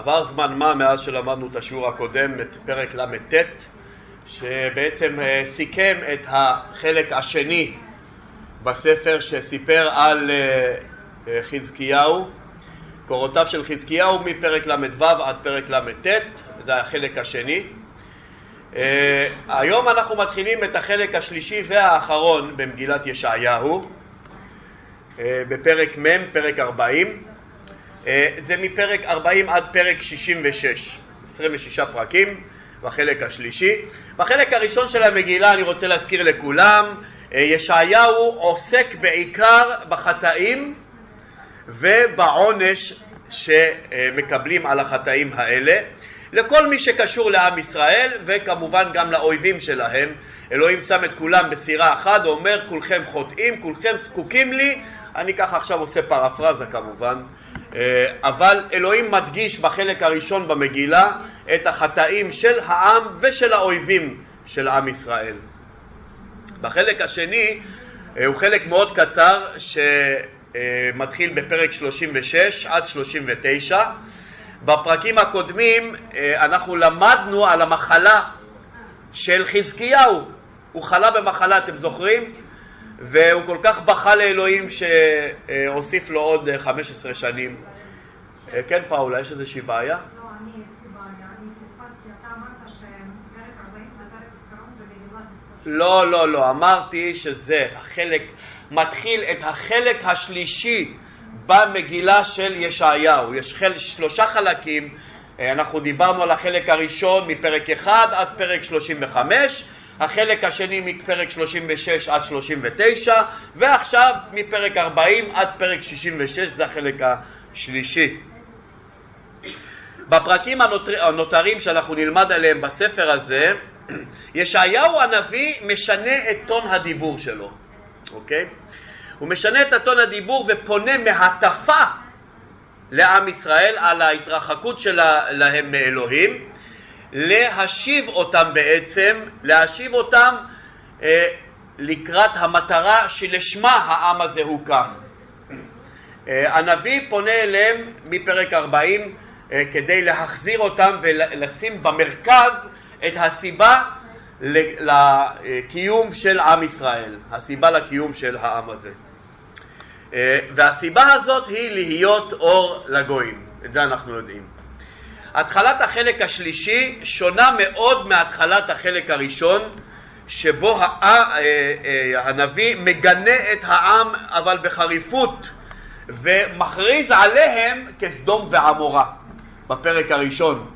עבר זמן מה מאז שלמדנו את השיעור הקודם, את פרק ל"ט, שבעצם אה, סיכם את החלק השני בספר שסיפר על אה, אה, חזקיהו, קורותיו של חזקיהו מפרק ל"ו עד פרק ל"ט, זה החלק השני. היום אנחנו מתחילים את החלק השלישי והאחרון במגילת ישעיהו, בפרק מ', פרק 40. אה, זה מפרק 40 עד פרק 66, 26 פרקים בחלק השלישי. בחלק הראשון של המגילה אני רוצה להזכיר לכולם, אה, ישעיהו עוסק בעיקר בחטאים ובעונש שמקבלים על החטאים האלה לכל מי שקשור לעם ישראל וכמובן גם לאויבים שלהם. אלוהים שם את כולם בסירה אחת ואומר כולכם חוטאים, כולכם זקוקים לי, אני ככה עכשיו עושה פרפרזה כמובן, אבל אלוהים מדגיש בחלק הראשון במגילה את החטאים של העם ושל האויבים של עם ישראל. בחלק השני אה, הוא חלק מאוד קצר שמתחיל בפרק 36 עד 39. בפרקים הקודמים אה, אנחנו למדנו על המחלה של חזקיהו. הוא חלה במחלה, אתם זוכרים? והוא כל כך בכה לאלוהים שהוסיף לו עוד 15 שנים. אה, כן, פאולה, יש איזושהי בעיה? לא, לא, לא, אמרתי שזה החלק, מתחיל את החלק השלישי במגילה של ישעיהו. יש חל, שלושה חלקים, אה, אנחנו דיברנו על החלק הראשון מפרק 1 עד פרק 35, החלק השני מפרק 36 עד 39, ועכשיו מפרק 40 עד פרק 66, זה החלק השלישי. בפרקים הנותר, הנותרים שאנחנו נלמד עליהם בספר הזה, ישעיהו הנביא משנה את טון הדיבור שלו, אוקיי? הוא משנה את טון הדיבור ופונה מהטפה לעם ישראל על ההתרחקות שלהם מאלוהים להשיב אותם בעצם, להשיב אותם אה, לקראת המטרה שלשמה העם הזה הוקם. אה, הנביא פונה אליהם מפרק 40 אה, כדי להחזיר אותם ולשים במרכז את הסיבה לקיום של עם ישראל, הסיבה לקיום של העם הזה. אה, והסיבה הזאת היא להיות אור לגויים, את זה אנחנו יודעים. התחלת החלק השלישי שונה מאוד מהתחלת החלק הראשון שבו אה, הנביא מגנה את העם אבל בחריפות ומכריז עליהם כסדום ועמורה בפרק הראשון.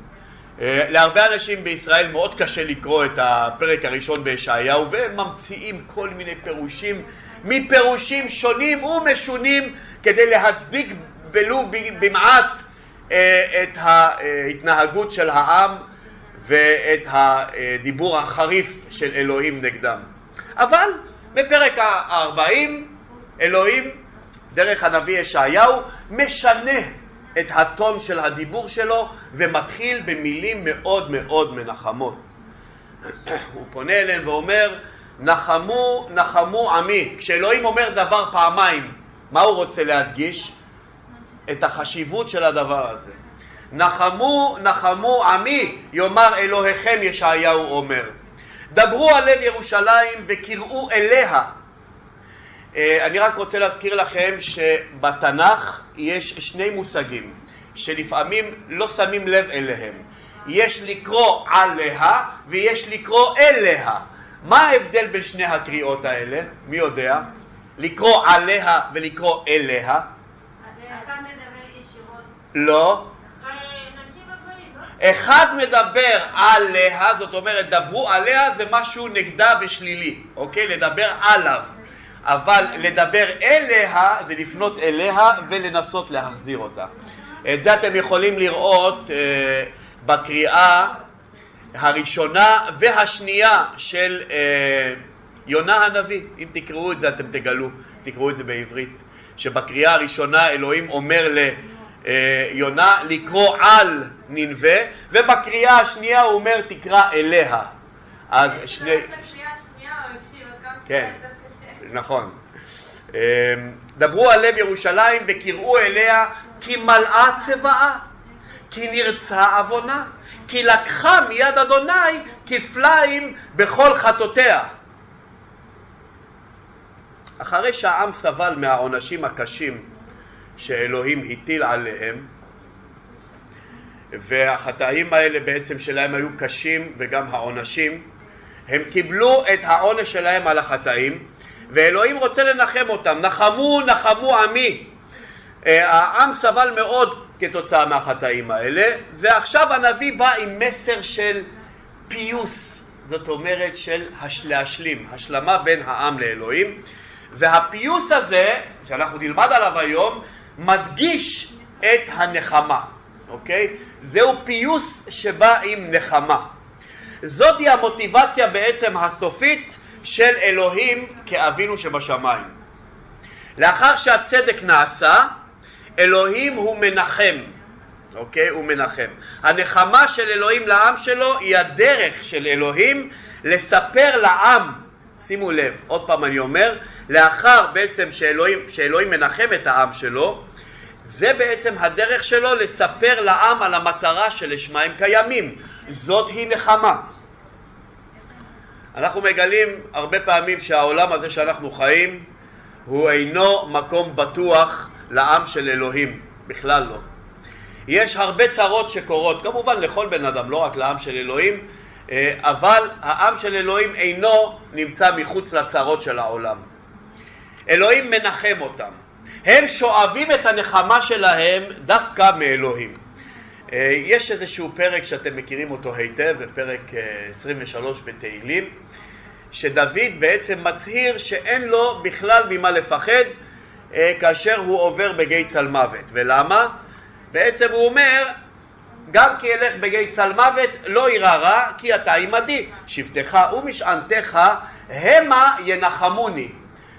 אה, להרבה אנשים בישראל מאוד קשה לקרוא את הפרק הראשון בישעיהו והם ממציאים כל מיני פירושים מפירושים שונים ומשונים כדי להצדיק ולו במעט אה, את ההתנהגות של העם ואת הדיבור החריף של אלוהים נגדם. אבל בפרק ה-40 אלוהים דרך הנביא ישעיהו משנה את הטון של הדיבור שלו ומתחיל במילים מאוד מאוד מנחמות. הוא פונה אליהם ואומר נחמו נחמו עמי. כשאלוהים אומר דבר פעמיים, מה הוא רוצה להדגיש? את החשיבות של הדבר הזה. נחמו נחמו עמי יאמר אלוהיכם ישעיהו אומר. דברו על לב ירושלים וקראו אליה אה, אני רק רוצה להזכיר לכם שבתנ"ך יש שני מושגים שלפעמים לא שמים לב אליהם. יש לקרוא עליה ויש לקרוא אליה. מה ההבדל בין שני הקריאות האלה? מי יודע? לקרוא עליה ולקרוא אליה? לא. אחד מדבר עליה, זאת אומרת דברו עליה זה משהו נגדה ושלילי, אוקיי? לדבר עליו. אבל לדבר אליה זה לפנות אליה ולנסות להחזיר אותה. את זה אתם יכולים לראות אה, בקריאה הראשונה והשנייה של אה, יונה הנביא. אם תקראו את זה אתם תגלו, תקראו את זה בעברית. שבקריאה הראשונה אלוהים אומר ליונה אה, לקרוא על ננבה, ובקריאה השנייה הוא אומר תקרא אליה. אז שני... כן. נכון. אמ, דברו על לב ירושלים וקראו אליה כי מלאה צבאה, כי נרצה עוונה, כי לקחה מיד אדוני כפליים בכל חטאותיה. אחרי שהעם סבל מהעונשים הקשים שאלוהים הטיל עליהם, והחטאים האלה בעצם שלהם היו קשים וגם העונשים, הם קיבלו את העונש שלהם על החטאים, ואלוהים רוצה לנחם אותם. נחמו, נחמו עמי. אה, העם סבל מאוד כתוצאה מהחטאים האלה, ועכשיו הנביא בא עם מסר של פיוס, זאת אומרת של להשלים, השלמה בין העם לאלוהים, והפיוס הזה, שאנחנו נלמד עליו היום, מדגיש את הנחמה, אוקיי? זהו פיוס שבא עם נחמה. זאתי המוטיבציה בעצם הסופית של אלוהים כאבינו שבשמיים. לאחר שהצדק נעשה, אלוהים הוא מנחם, אוקיי? הוא מנחם. הנחמה של אלוהים לעם שלו היא הדרך של אלוהים לספר לעם, שימו לב, עוד פעם אני אומר, לאחר בעצם שאלוהים, שאלוהים מנחם את העם שלו, זה בעצם הדרך שלו לספר לעם על המטרה שלשמה הם קיימים. זאת היא נחמה. אנחנו מגלים הרבה פעמים שהעולם הזה שאנחנו חיים הוא אינו מקום בטוח לעם של אלוהים, בכלל לא. יש הרבה צרות שקורות, כמובן לכל בן אדם, לא רק לעם של אלוהים, אבל העם של אלוהים אינו נמצא מחוץ לצרות של העולם. אלוהים מנחם אותם. הם שואבים את הנחמה שלהם דווקא מאלוהים. אה, יש איזשהו פרק שאתם מכירים אותו היטב, בפרק 23 אה, בתהילים, שדוד בעצם מצהיר שאין לו בכלל ממה לפחד אה, כאשר הוא עובר בגיא צל מוות. ולמה? בעצם הוא אומר, גם כי אלך בגיא צל מוות לא יירא רע, כי אתה עמדי, שבטך ומשענתך המה ינחמוני.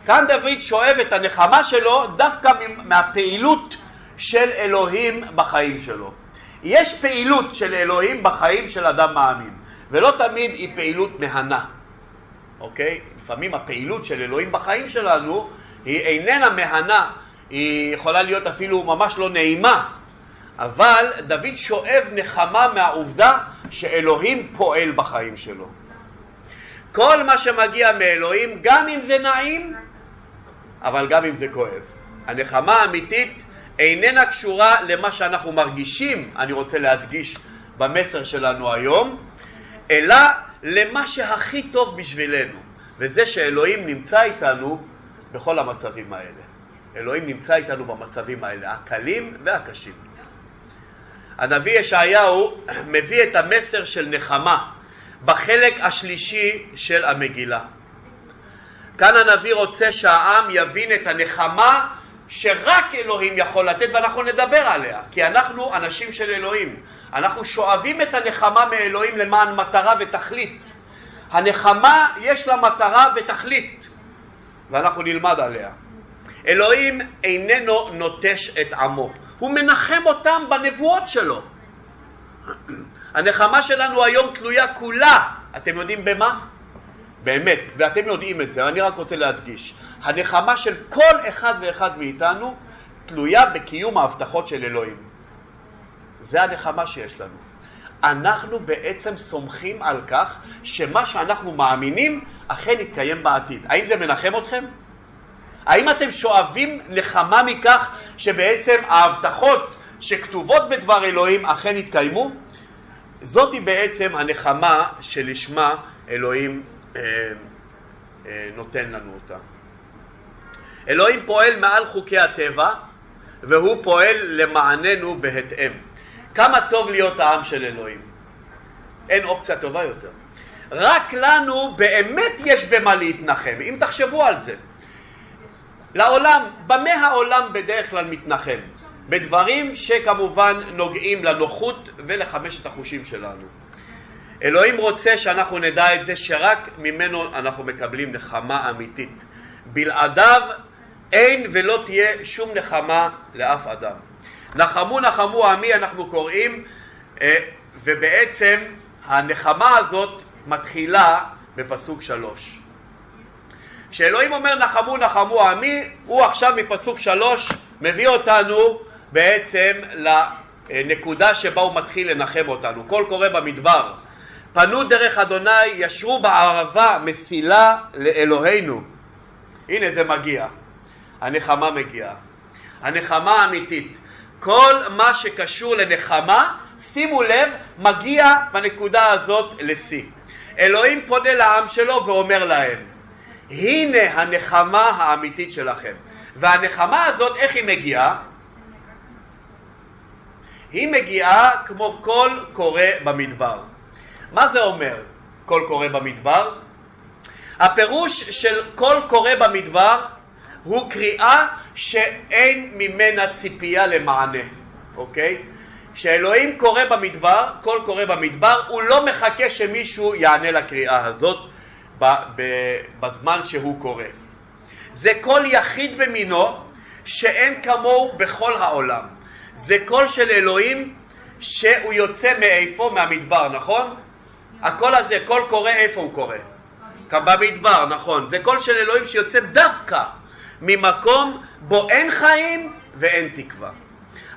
כאן דוד שואב את הנחמה שלו דווקא מהפעילות של אלוהים בחיים שלו. יש פעילות של אלוהים בחיים של אדם מאמין, ולא תמיד היא פעילות מהנה, אוקיי? לפעמים הפעילות של אלוהים בחיים שלנו היא איננה מהנה, היא יכולה להיות אפילו ממש לא נעימה, אבל דוד שואב נחמה מהעובדה שאלוהים פועל בחיים שלו. כל מה שמגיע מאלוהים, גם אם זה נעים, אבל גם אם זה כואב. הנחמה האמיתית איננה קשורה למה שאנחנו מרגישים, אני רוצה להדגיש במסר שלנו היום, אלא למה שהכי טוב בשבילנו, וזה שאלוהים נמצא איתנו בכל המצבים האלה. אלוהים נמצא איתנו במצבים האלה, הקלים והקשים. הנביא ישעיהו מביא את המסר של נחמה בחלק השלישי של המגילה. כאן הנביא רוצה שהעם יבין את הנחמה שרק אלוהים יכול לתת ואנחנו נדבר עליה כי אנחנו אנשים של אלוהים. אנחנו שואבים את הנחמה מאלוהים למען מטרה ותכלית. הנחמה יש לה מטרה ותכלית ואנחנו נלמד עליה. אלוהים איננו נוטש את עמו הוא מנחם אותם בנבואות שלו הנחמה שלנו היום תלויה כולה אתם יודעים במה? באמת, ואתם יודעים את זה, אני רק רוצה להדגיש, הנחמה של כל אחד ואחד מאיתנו תלויה בקיום ההבטחות של אלוהים. זה הנחמה שיש לנו. אנחנו בעצם סומכים על כך שמה שאנחנו מאמינים אכן יתקיים בעתיד. האם זה מנחם אתכם? האם אתם שואבים נחמה מכך שבעצם ההבטחות שכתובות בדבר אלוהים אכן יתקיימו? זאתי בעצם הנחמה שלשמה אלוהים אה, אה, נותן לנו אותה. אלוהים פועל מעל חוקי הטבע והוא פועל למעננו בהתאם. כמה טוב להיות העם של אלוהים. אין אופציה טובה יותר. רק לנו באמת יש במה להתנחם, אם תחשבו על זה. לעולם, במה העולם בדרך כלל מתנחם? בדברים שכמובן נוגעים לנוחות ולחמשת החושים שלנו. אלוהים רוצה שאנחנו נדע את זה שרק ממנו אנחנו מקבלים נחמה אמיתית. בלעדיו אין ולא תהיה שום נחמה לאף אדם. נחמו נחמו עמי אנחנו קוראים אה, ובעצם הנחמה הזאת מתחילה בפסוק שלוש. כשאלוהים אומר נחמו נחמו עמי, הוא עכשיו מפסוק שלוש מביא אותנו בעצם הנקודה שבה הוא מתחיל לנחם אותנו. קול קורא במדבר. פנו דרך אדוני, ישרו בערבה מסילה לאלוהינו. הנה זה מגיע. הנחמה מגיעה. הנחמה האמיתית. כל מה שקשור לנחמה, שימו לב, מגיע בנקודה הזאת לשיא. אלוהים פונה לעם שלו ואומר להם, הנה הנחמה האמיתית שלכם. והנחמה הזאת, איך היא מגיעה? היא מגיעה כמו קול קורא במדבר. מה זה אומר קול קורא במדבר? הפירוש של קול קורא במדבר הוא קריאה שאין ממנה ציפייה למענה, אוקיי? כשאלוהים קורא במדבר, קול קורא במדבר, הוא לא מחכה שמישהו יענה לקריאה הזאת בזמן שהוא קורא. זה קול יחיד במינו שאין כמוהו בכל העולם. זה קול של אלוהים שהוא יוצא מאיפה? מהמדבר, נכון? הקול הזה, קול קורא, איפה הוא קורא? במדבר, נכון. זה קול של אלוהים שיוצא דווקא ממקום בו אין חיים ואין תקווה.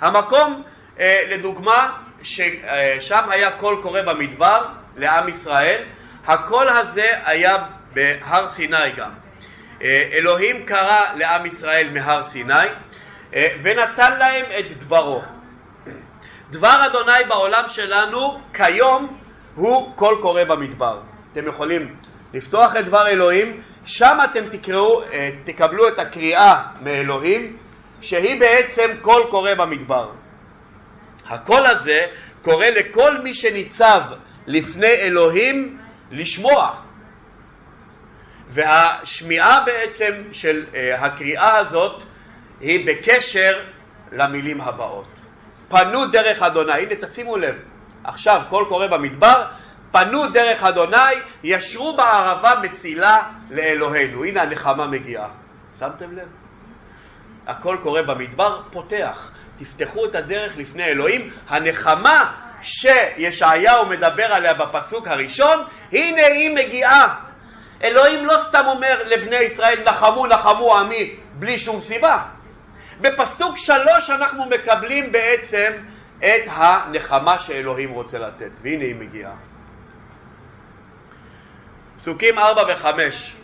המקום, אה, לדוגמה, ששם היה קול קורא במדבר לעם ישראל, הקול הזה היה בהר סיני גם. אה, אלוהים קרא לעם ישראל מהר סיני אה, ונתן להם את דברו. דבר אדוני בעולם שלנו כיום הוא קול קורא במדבר. אתם יכולים לפתוח את דבר אלוהים, שם אתם תקראו, אה, תקבלו את הקריאה מאלוהים שהיא בעצם קול קורא במדבר. הקול הזה קורא לכל מי שניצב לפני אלוהים לשמוע. והשמיעה בעצם של אה, הקריאה הזאת היא בקשר למילים הבאות. פנו דרך אדוני, הנה תשימו לב, עכשיו קול קורא במדבר, פנו דרך אדוני, ישרו בערבה מסילה לאלוהינו. הנה הנחמה מגיעה. שמתם לב? הקול קורא במדבר, פותח. תפתחו את הדרך לפני אלוהים. הנחמה שישעיהו מדבר עליה בפסוק הראשון, הנה היא מגיעה. אלוהים לא סתם אומר לבני ישראל נחמו נחמו עמי בלי שום סיבה. בפסוק שלוש אנחנו מקבלים בעצם את הנחמה שאלוהים רוצה לתת, והנה היא מגיעה. פסוקים ארבע וחמש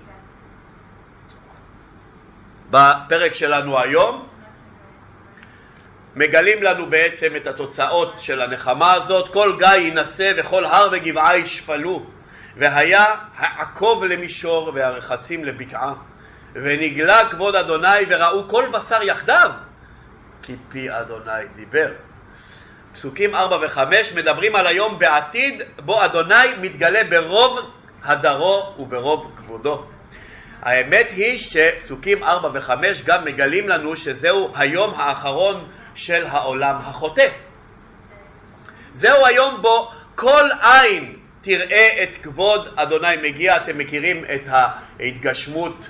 בפרק שלנו היום מגלים לנו בעצם את התוצאות של הנחמה הזאת, כל גיא יינשא וכל הר וגבעה ישפלו והיה העקוב למישור והרכסים לבקעה ונגלה כבוד אדוני וראו כל בשר יחדיו כי פי אדוני דיבר. פסוקים 4 ו-5 מדברים על היום בעתיד בו אדוני מתגלה ברוב הדרו וברוב כבודו. האמת היא שפסוקים 4 ו-5 גם מגלים לנו שזהו היום האחרון של העולם החוטא. זהו היום בו כל עין תראה את כבוד אדוני מגיע. אתם מכירים את ההתגשמות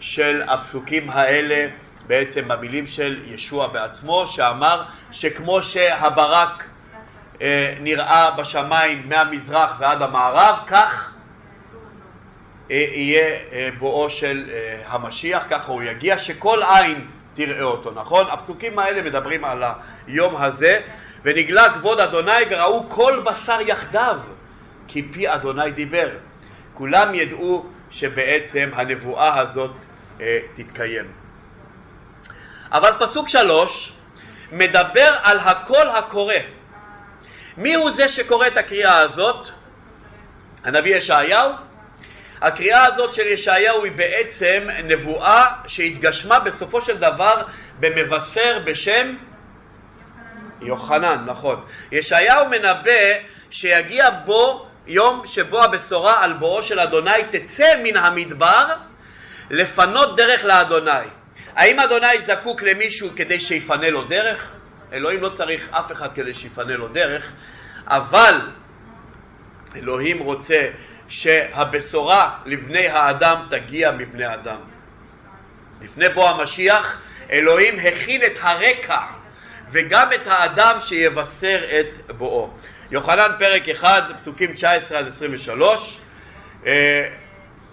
של הפסוקים האלה בעצם במילים של ישוע בעצמו, שאמר שכמו שהברק אה, נראה בשמיים מהמזרח ועד המערב, כך אה, יהיה אה, בואו של אה, המשיח, ככה הוא יגיע, שכל עין תראה אותו, נכון? הפסוקים האלה מדברים על היום הזה, ונגלה כבוד אדוני וראו כל בשר יחדיו, כי פי אדוני דיבר. כולם ידעו שבעצם הנבואה הזאת אה, תתקיים. אבל פסוק שלוש מדבר על הקול הקורא. מי הוא זה שקורא את הקריאה הזאת? הנביא ישעיהו? הקריאה הזאת של ישעיהו היא בעצם נבואה שהתגשמה בסופו של דבר במבשר בשם יוחנן, נכון. ישעיהו מנבא שיגיע בו יום שבו הבשורה על בואו של אדוני תצא מן המדבר לפנות דרך לאדוני. האם אדוני זקוק למישהו כדי שיפנה לו דרך? אלוהים לא צריך אף אחד כדי שיפנה לו דרך, אבל אלוהים רוצה שהבשורה לבני האדם תגיע מבני אדם. לפני בוא המשיח, אלוהים הכין את הרקע וגם את האדם שיבשר את בואו. יוחנן פרק 1, פסוקים 19 עד 23, אה,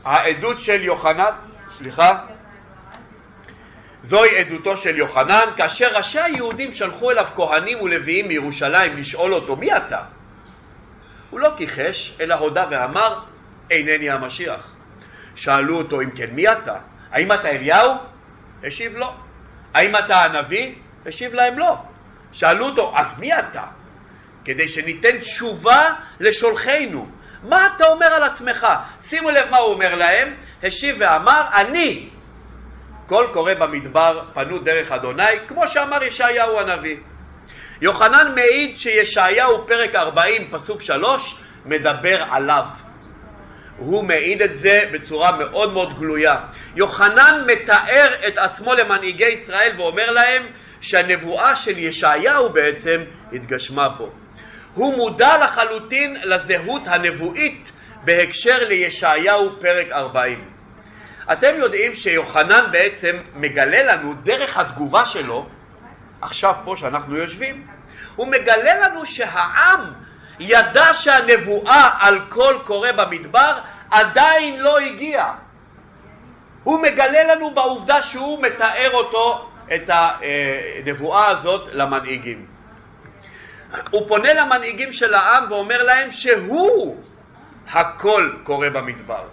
העדות של יוחנן, סליחה, זוהי עדותו של יוחנן, כאשר ראשי היהודים שלחו אליו כהנים ולוויים מירושלים לשאול אותו, מי אתה? הוא לא כיחש, אלא הודה ואמר, אינני המשיח. שאלו אותו, אם כן, מי אתה? האם אתה אליהו? השיב לא. האם אתה הנביא? השיב להם לא. שאלו אותו, אז מי אתה? כדי שניתן תשובה לשולחינו. מה אתה אומר על עצמך? שימו לב מה הוא אומר להם, השיב ואמר, אני. קול קורא במדבר, פנו דרך אדוני, כמו שאמר ישעיהו הנביא. יוחנן מעיד שישעיהו פרק 40 פסוק 3 מדבר עליו. הוא מעיד את זה בצורה מאוד מאוד גלויה. יוחנן מתאר את עצמו למנהיגי ישראל ואומר להם שהנבואה של ישעיהו בעצם התגשמה בו. הוא מודע לחלוטין לזהות הנבואית בהקשר לישעיהו פרק 40. אתם יודעים שיוחנן בעצם מגלה לנו דרך התגובה שלו, עכשיו פה שאנחנו יושבים, הוא מגלה לנו שהעם ידע שהנבואה על קול קורא במדבר עדיין לא הגיעה. הוא מגלה לנו בעובדה שהוא מתאר אותו, את הנבואה הזאת, למנהיגים. הוא פונה למנהיגים של העם ואומר להם שהוא הקול קורא במדבר.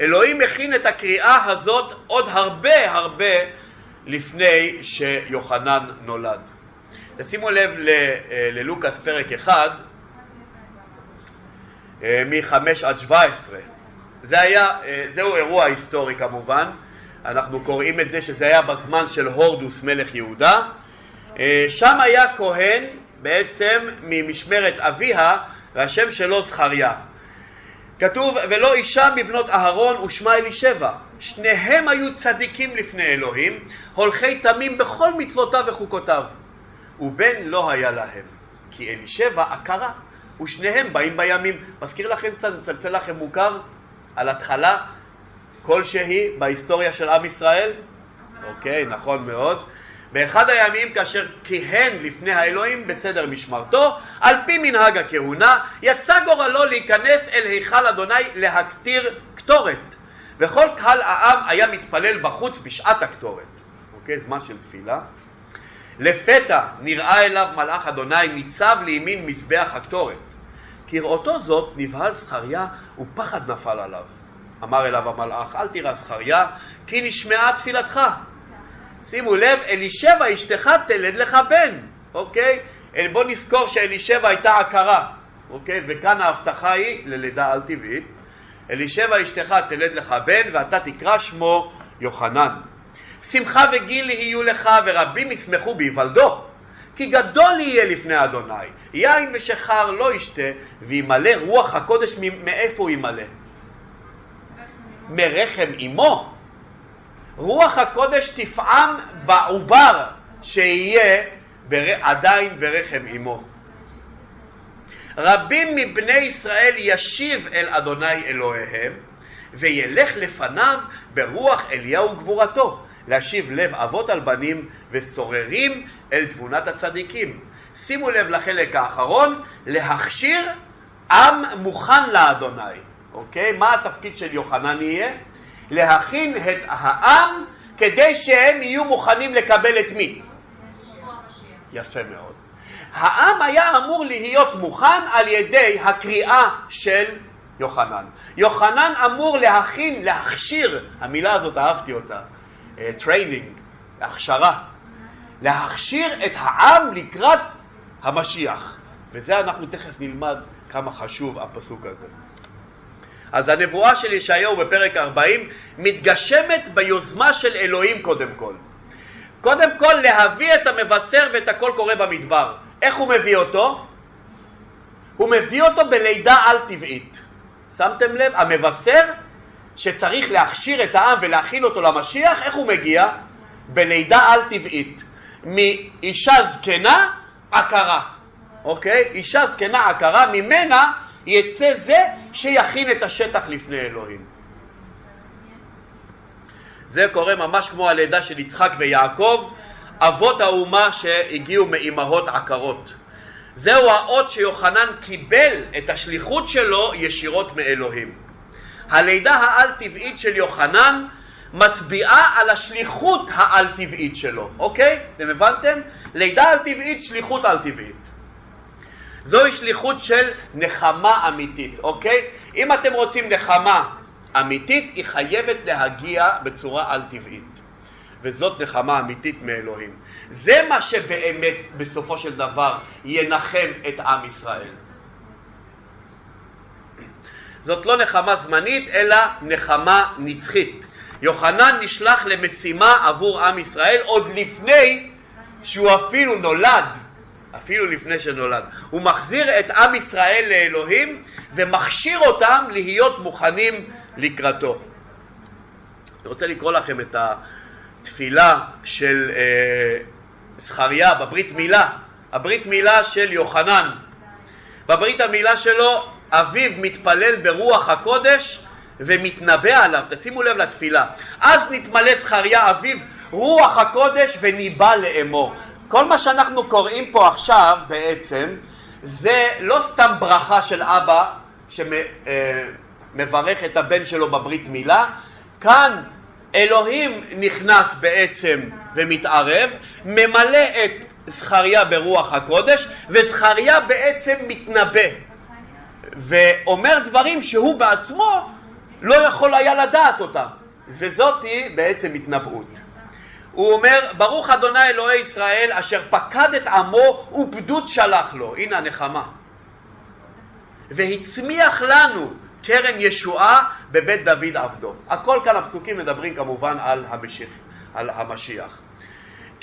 אלוהים הכין את הקריאה הזאת עוד הרבה הרבה לפני שיוחנן נולד. תשימו לב ללוקאס פרק 1, מ-5 עד 17. זה היה, זהו אירוע היסטורי כמובן, אנחנו קוראים את זה שזה היה בזמן של הורדוס מלך יהודה. שם היה כהן בעצם ממשמרת אביה והשם שלו זכריה. כתוב ולא אישה מבנות אהרון ושמה אלישבע שניהם היו צדיקים לפני אלוהים הולכי תמים בכל מצוותיו וחוקותיו. ובן לא היה להם כי אלישבע עקרה ושניהם באים בימים. מזכיר לכם מצלצל לכם מוכר על התחלה כלשהי בהיסטוריה של עם ישראל? אוקיי, נכון מאוד באחד הימים כאשר כיהן לפני האלוהים בסדר משמרתו, על פי מנהג הכהונה, יצא גורלו להיכנס אל היכל אדוני להקטיר קטורת. וכל קהל העם היה מתפלל בחוץ בשעת הקטורת. אוקיי, זמן של תפילה. לפתע נראה אליו מלאך אדוני ניצב לימין מזבח הקטורת. כראותו זאת נבהל זכריה ופחד נפל עליו. אמר אליו המלאך, אל תירא זכריה, כי נשמעה תפילתך. שימו לב, אלישבע אשתך תלד לך בן, אוקיי? בוא נזכור שאלישבע הייתה עקרה, אוקיי? וכאן ההבטחה היא ללידה על טבעית. אלישבע אשתך תלד לך בן ואתה תקרא שמו יוחנן. שמחה וגיל יהיו לך ורבים ישמחו בהיוולדו. כי גדול יהיה לפני אדוני, יין ושחר לא ישתה, וימלא רוח הקודש מאיפה הוא ימלא? מרחם אמו. רוח הקודש תפעם בעובר שיהיה בר... עדיין ברחם אמו. רבים מבני ישראל ישיב אל אדוני אלוהיהם וילך לפניו ברוח אליהו גבורתו להשיב לב אבות על בנים וסוררים אל תבונת הצדיקים. שימו לב לחלק האחרון, להכשיר עם מוכן לאדוני. אוקיי? מה התפקיד של יוחנן יהיה? להכין את העם כדי שהם יהיו מוכנים לקבל את מי? יפה מאוד. העם היה אמור להיות מוכן על ידי הקריאה של יוחנן. יוחנן אמור להכין, להכשיר, המילה הזאת אהבתי אותה, training, אה, הכשרה, להכשיר את העם לקראת המשיח. וזה אנחנו תכף נלמד כמה חשוב הפסוק הזה. אז הנבואה של ישעיהו בפרק 40 מתגשמת ביוזמה של אלוהים קודם כל. קודם כל להביא את המבשר ואת הקול קורא במדבר. איך הוא מביא אותו? הוא מביא אותו בלידה על טבעית. שמתם לב? המבשר שצריך להכשיר את העם ולהכין אותו למשיח, איך הוא מגיע? בלידה על טבעית. מאישה זקנה עקרה, אוקיי? אישה זקנה עקרה, ממנה יצא זה שיכין את השטח לפני אלוהים. זה קורה ממש כמו הלידה של יצחק ויעקב, אבות האומה שהגיעו מאימהות עקרות. זהו האות שיוחנן קיבל את השליחות שלו ישירות מאלוהים. הלידה העל-טבעית של יוחנן מצביעה על השליחות העל-טבעית שלו, אוקיי? אתם הבנתם? לידה על-טבעית, שליחות על-טבעית. זוהי שליחות של נחמה אמיתית, אוקיי? אם אתם רוצים נחמה אמיתית, היא חייבת להגיע בצורה על-טבעית. וזאת נחמה אמיתית מאלוהים. זה מה שבאמת בסופו של דבר ינחם את עם ישראל. זאת לא נחמה זמנית, אלא נחמה נצחית. יוחנן נשלח למשימה עבור עם ישראל עוד לפני שהוא אפילו נולד, אפילו לפני שנולד. הוא מחזיר את עם ישראל לאלוהים ומכשיר אותם להיות מוכנים לקראתו. אני רוצה לקרוא לכם את התפילה של אה, זכריה בברית מילה, הברית מילה של יוחנן. בברית המילה שלו אביו מתפלל ברוח הקודש ומתנבא עליו, תשימו לב לתפילה. אז נתמלא זכריה אביו רוח הקודש וניבא לאמור. כל מה שאנחנו קוראים פה עכשיו בעצם זה לא סתם ברכה של אבא שמברך אה, את הבן שלו בברית מילה, כאן אלוהים נכנס בעצם ומתערב, ממלא את זכריה ברוח הקודש, וזכריה בעצם מתנבא, ואומר דברים שהוא בעצמו לא יכול היה לדעת אותם, וזאתי בעצם התנבאות. הוא אומר, ברוך אדוני אלוהי ישראל אשר פקד את עמו ופדות שלח לו, הנה הנחמה. והצמיח לנו קרן ישועה בבית דוד עבדו. הכל כאן הפסוקים מדברים כמובן על המשיח. על המשיח.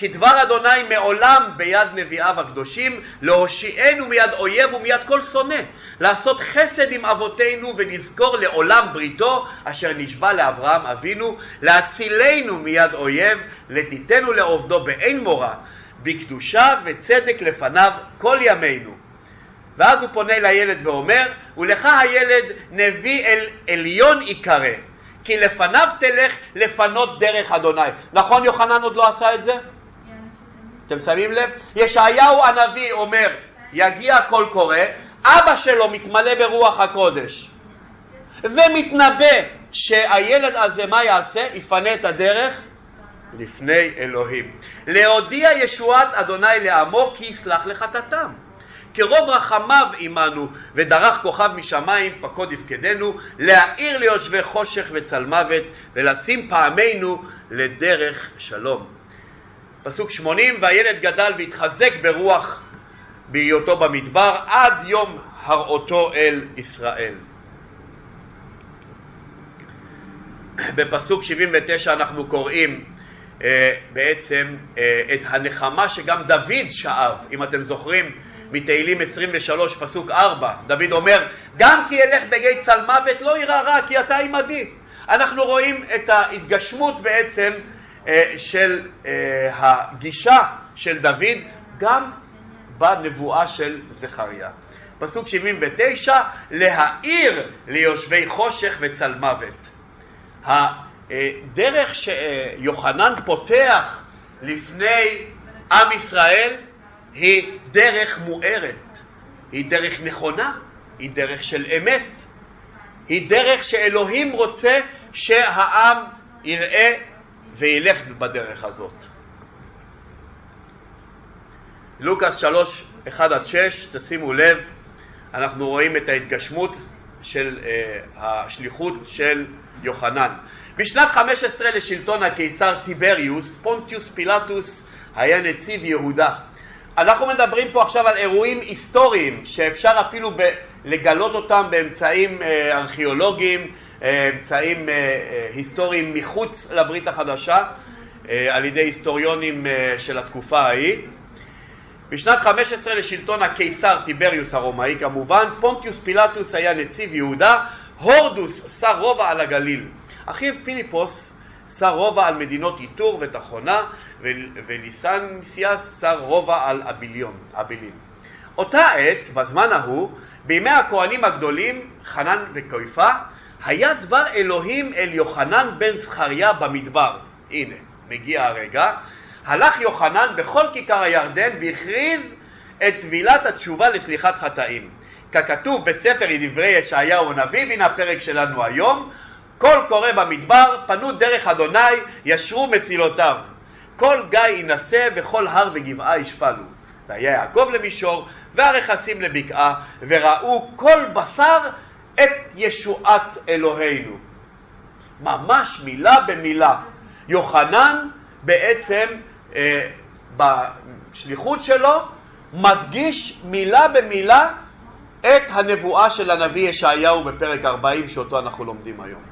כי דבר אדוני מעולם ביד נביאיו הקדושים להושיענו מיד אויב ומיד כל שונא. לעשות חסד עם אבותינו ונזכור לעולם בריתו אשר נשבע לאברהם אבינו להצילנו מיד אויב לתיתנו לעובדו באין מורא בקדושה וצדק לפניו כל ימינו. ואז הוא פונה לילד ואומר ולך הילד נביא אל עליון יקרא כי לפניו תלך לפנות דרך אדוני. נכון יוחנן עוד לא עשה את זה? אתם שמים לב? ישעיהו הנביא אומר, יגיע קול קורא, אבא שלו מתמלא ברוח הקודש ומתנבא שהילד הזה מה יעשה? יפנה את הדרך לפני אלוהים. להודיע ישועת אדוני לעמו כי יסלח לחטאתם. כרוב רחמיו עמנו ודרך כוכב משמיים פקוד יפקדנו להאיר ליושבי חושך וצל מוות ולשים פעמינו לדרך שלום. פסוק 80, והילד גדל והתחזק ברוח בהיותו במדבר עד יום הראותו אל ישראל. בפסוק 79 אנחנו קוראים אה, בעצם אה, את הנחמה שגם דוד שאב, אם אתם זוכרים מתהילים 23 פסוק 4, דוד אומר גם כי אלך בגיא צל מוות לא יירא רע כי אתה עמדי. אנחנו רואים את ההתגשמות בעצם של אה, הגישה של דוד גם בנבואה של זכריה. פסוק 79, להאיר ליושבי חושך וצל מוות. הדרך שיוחנן פותח לפני עם ישראל היא דרך מוארת, היא דרך נכונה, היא דרך של אמת, היא דרך שאלוהים רוצה שהעם יראה וילך בדרך הזאת. לוקאס 3, 1 עד 6, תשימו לב, אנחנו רואים את ההתגשמות של uh, השליחות של יוחנן. בשנת 15 לשלטון הקיסר טיבריוס, פונטיוס פילטוס היה נציב יהודה. אנחנו מדברים פה עכשיו על אירועים היסטוריים שאפשר אפילו ב- לגלות אותם באמצעים אה, ארכיאולוגיים, אה, אמצעים אה, היסטוריים מחוץ לברית החדשה, על ידי היסטוריונים של התקופה ההיא. בשנת 15 לשלטון הקיסר טיבריוס הרומאי כמובן, פונטיוס פילטוס היה נציב יהודה, הורדוס שר רובע על הגליל. אחיו פיליפוס שר רובע על מדינות איתור ותחונה, וליסנסיאס שר רובע על אביליון, אבילים. אותה עת, בזמן ההוא, בימי הכהנים הגדולים, חנן וקויפה, היה דבר אלוהים אל יוחנן בן זכריה במדבר. הנה, מגיע הרגע. הלך יוחנן בכל כיכר הירדן והכריז את טבילת התשובה לסליחת חטאים. ככתוב בספר דברי ישעיהו הנביא, והנה הפרק שלנו היום, קול קורא במדבר, פנו דרך אדוני, ישרו מצילותיו. כל גיא יינשא וכל הר וגבעה ישפלו. והיה יעקב למישור, והרכסים לבקעה, וראו כל בשר את ישועת אלוהינו. ממש מילה במילה. יוחנן בעצם אה, בשליחות שלו מדגיש מילה במילה את הנבואה של הנביא ישעיהו בפרק 40 שאותו אנחנו לומדים היום.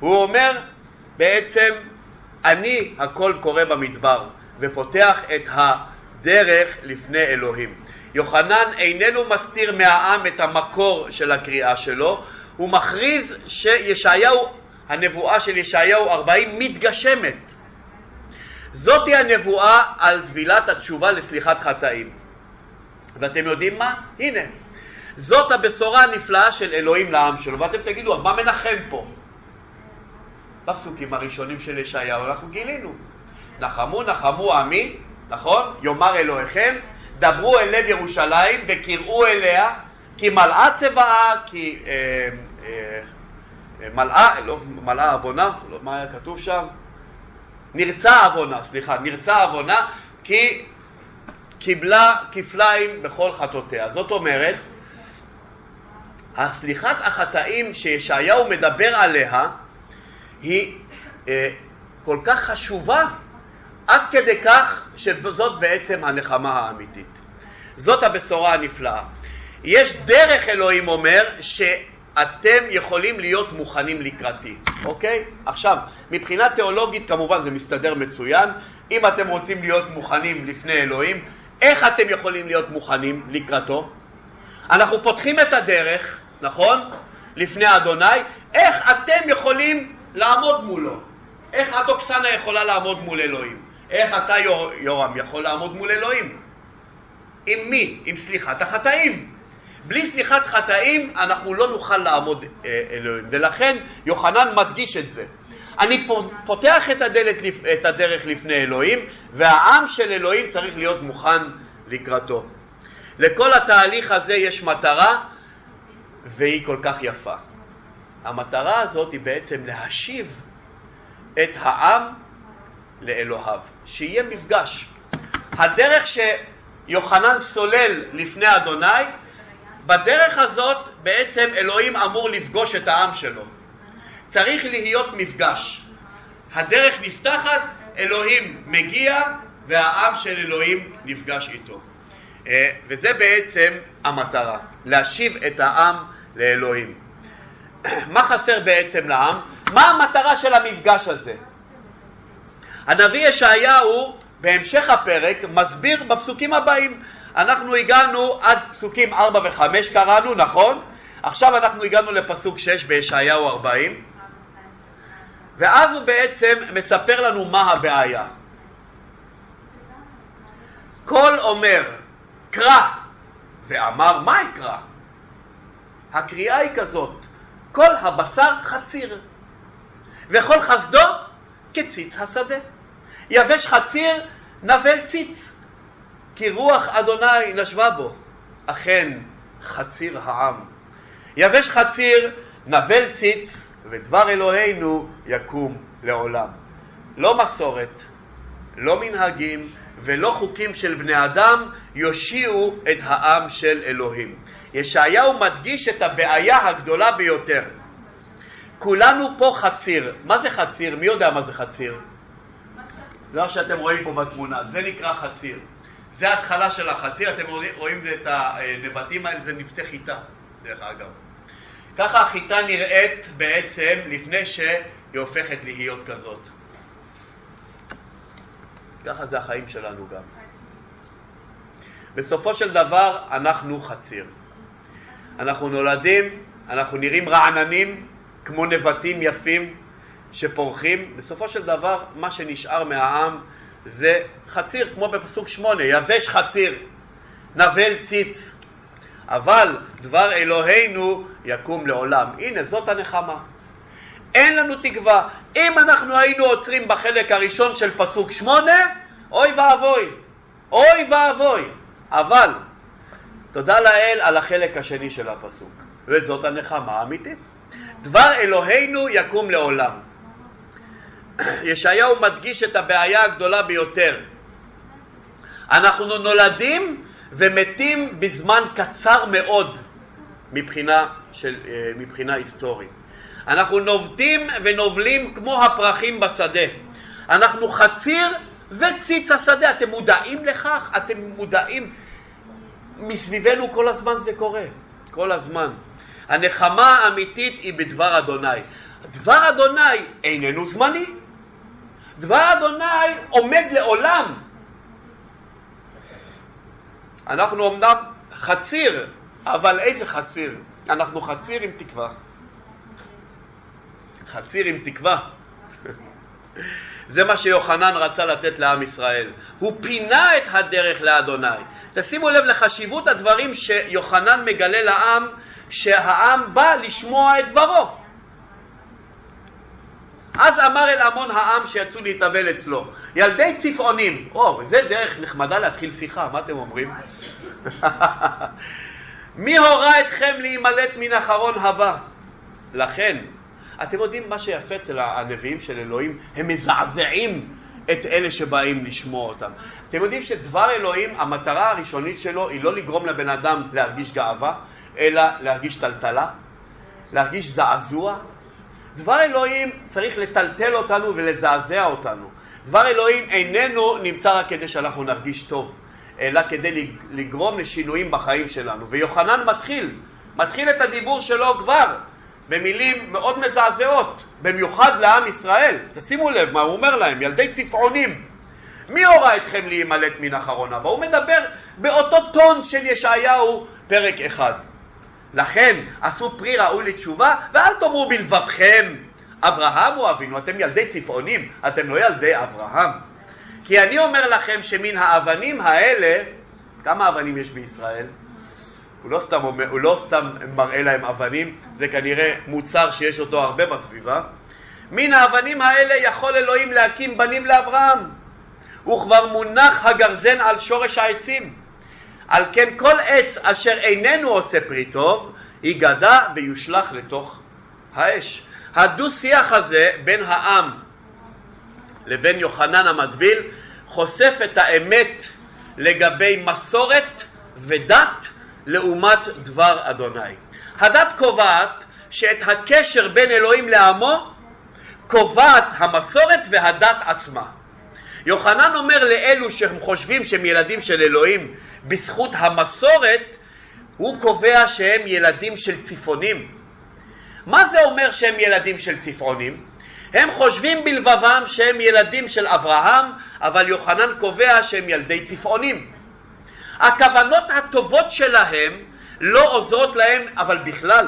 הוא אומר בעצם אני הכל קורא במדבר ופותח את הדרך לפני אלוהים. יוחנן איננו מסתיר מהעם את המקור של הקריאה שלו, הוא מכריז שישעיהו, הנבואה של ישעיהו 40 מתגשמת. זאתי הנבואה על טבילת התשובה לסליחת חטאים. ואתם יודעים מה? הנה, זאת הבשורה הנפלאה של אלוהים לעם שלו. ואתם תגידו, מה מנחם פה? בפסוקים הראשונים של ישעיהו אנחנו גילינו. נחמו נחמו עמי, נכון? יאמר אלוהיכם, דברו אל לב ירושלים וקראו אליה, כי מלאה צבאה, כי אה, אה, אה, מלאה, לא, מלאה עוונה, לא, מה היה כתוב שם? נרצה עוונה, סליחה, נרצה עוונה, כי קיבלה כפליים בכל חטאותיה. זאת אומרת, הסליחת החטאים שישעיהו מדבר עליה היא אה, כל כך חשובה עד כדי כך שזאת בעצם הנחמה האמיתית. זאת הבשורה הנפלאה. יש דרך, אלוהים אומר, שאתם יכולים להיות מוכנים לקראתי, אוקיי? עכשיו, מבחינה תיאולוגית כמובן זה מסתדר מצוין. אם אתם רוצים להיות מוכנים לפני אלוהים, איך אתם יכולים להיות מוכנים לקראתו? אנחנו פותחים את הדרך, נכון? לפני אדוני, איך אתם יכולים לעמוד מולו? איך את אוקסנה יכולה לעמוד מול אלוהים? איך אתה יורם יכול לעמוד מול אלוהים? עם מי? עם סליחת החטאים. בלי סליחת חטאים אנחנו לא נוכל לעמוד אה, אלוהים, ולכן יוחנן מדגיש את זה. אני פותח את, הדלת, את הדרך לפני אלוהים, והעם של אלוהים צריך להיות מוכן לקראתו. לכל התהליך הזה יש מטרה, והיא כל כך יפה. המטרה הזאת היא בעצם להשיב את העם לאלוהיו, שיהיה מפגש. הדרך שיוחנן סולל לפני אדוני, בדרך הזאת בעצם אלוהים אמור לפגוש את העם שלו. צריך להיות מפגש. הדרך נפתחת, אלוהים מגיע והעם של אלוהים נפגש איתו. אה, וזה בעצם המטרה, להשיב את העם לאלוהים. מה חסר בעצם לעם? מה המטרה של המפגש הזה? הנביא ישעיהו בהמשך הפרק מסביר בפסוקים הבאים. אנחנו הגענו עד פסוקים 4 ו-5 קראנו, נכון? עכשיו אנחנו הגענו לפסוק 6 בישעיהו 40 ואז הוא בעצם מספר לנו מה הבעיה. קול אומר קרא ואמר מה יקרא? הקריאה היא כזאת כל הבשר חציר וכל חסדו כציץ השדה. יבש חציר נבל ציץ כי רוח אדוני נשבה בו אכן חציר העם. יבש חציר נבל ציץ ודבר אלוהינו יקום לעולם. לא מסורת, לא מנהגים ולא חוקים של בני אדם יושיעו את העם של אלוהים. ישעיהו מדגיש את הבעיה הגדולה ביותר. כולנו פה חציר. מה זה חציר? מי יודע מה זה חציר? זה מה שאתם רואים פה בתמונה, זה נקרא חציר. זה ההתחלה של החציר, אתם רואים את הנבטים האלה, זה נבטי חיטה, דרך אגב. ככה החיטה נראית בעצם לפני שהיא הופכת להיות כזאת. ככה זה החיים שלנו גם. בסופו של דבר אנחנו חציר. אנחנו נולדים, אנחנו נראים רעננים, כמו נבטים יפים שפורחים. בסופו של דבר, מה שנשאר מהעם זה חציר, כמו בפסוק שמונה, יבש חציר, נבל ציץ. אבל דבר אלוהינו יקום לעולם. הנה, זאת הנחמה. אין לנו תקווה. אם אנחנו היינו עוצרים בחלק הראשון של פסוק שמונה, אוי ואבוי, אוי ואבוי. אבל תודה לאל על החלק השני של הפסוק, וזאת הנחמה האמיתית. דבר אלוהינו יקום לעולם. ישעיהו מדגיש את הבעיה הגדולה ביותר. אנחנו נולדים ומתים בזמן קצר מאוד מבחינה, של, אה, מבחינה היסטורית. אנחנו נובטים ונובלים כמו הפרחים בשדה. אנחנו חציר וציץ השדה. אתם מודעים לכך? אתם מודעים? מסביבנו כל הזמן זה קורה. כל הזמן. הנחמה האמיתית היא בדבר אדוני. דבר אדוני איננו זמני. דבר אדוני עומד לעולם. אנחנו אמנם חציר, אבל איזה חציר? אנחנו חציר עם תקווה. חציר עם תקווה. זה מה שיוחנן רצה לתת לעם ישראל. הוא פינה את הדרך לאדוני. תשימו לב לחשיבות הדברים שיוחנן מגלה לעם, שהעם בא לשמוע את דברו. אז אמר אל המון העם שיצאו להתאבל אצלו, ילדי צפעונים, או, זה דרך נחמדה להתחיל שיחה, מה אתם אומרים? מי הורה אתכם להימלט מן אחרון הבא? לכן, אתם יודעים מה שיפה אצל הנביאים של אלוהים? הם מזעזעים את אלה שבאים לשמוע אותם. אתם יודעים שדבר אלוהים, המטרה הראשונית שלו היא לא לגרום לבן אדם להרגיש גאווה, אלא להרגיש טלטלה, להרגיש זעזוע. דבר אלוהים צריך לטלטל אותנו ולזעזע אותנו. דבר אלוהים איננו נמצא רק כדי שאנחנו נרגיש טוב, אלא כדי לגרום לשינויים בחיים שלנו. ויוחנן מתחיל, מתחיל את הדיבור שלו כבר במילים מאוד מזעזעות, במיוחד לעם ישראל. תשימו לב מה הוא אומר להם, ילדי צפעונים. מי הורה אתכם להימלט מן אחרון הבא? הוא מדבר באותו טון של ישעיהו פרק אחד. לכן עשו פרי ראוי לתשובה, ואל תאמרו בלבבכם, אברהם הוא אבינו, אתם ילדי צפעונים, אתם לא ילדי אברהם. כי אני אומר לכם שמן האבנים האלה, כמה אבנים יש בישראל? הוא לא, סתם, הוא לא סתם מראה להם אבנים, זה כנראה מוצר שיש אותו הרבה בסביבה. מן האבנים האלה יכול אלוהים להקים בנים לאברהם. וכבר מונח הגרזן על שורש העצים. על כן כל עץ אשר איננו עושה פרי טוב, ייגדע ויושלך לתוך האש. הדו-שיח הזה בין העם לבין יוחנן המטביל חושף את האמת לגבי מסורת ודת לעומת דבר אדוני. הדת קובעת שאת הקשר בין אלוהים לעמו קובעת המסורת והדת עצמה. יוחנן אומר לאלו שהם חושבים שהם ילדים של אלוהים בזכות המסורת, הוא קובע שהם ילדים של צפעונים. מה זה אומר שהם ילדים של צפעונים? הם חושבים בלבבם שהם ילדים של אברהם, אבל יוחנן קובע שהם ילדי צפעונים. הכוונות הטובות שלהם לא עוזרות להם, אבל בכלל.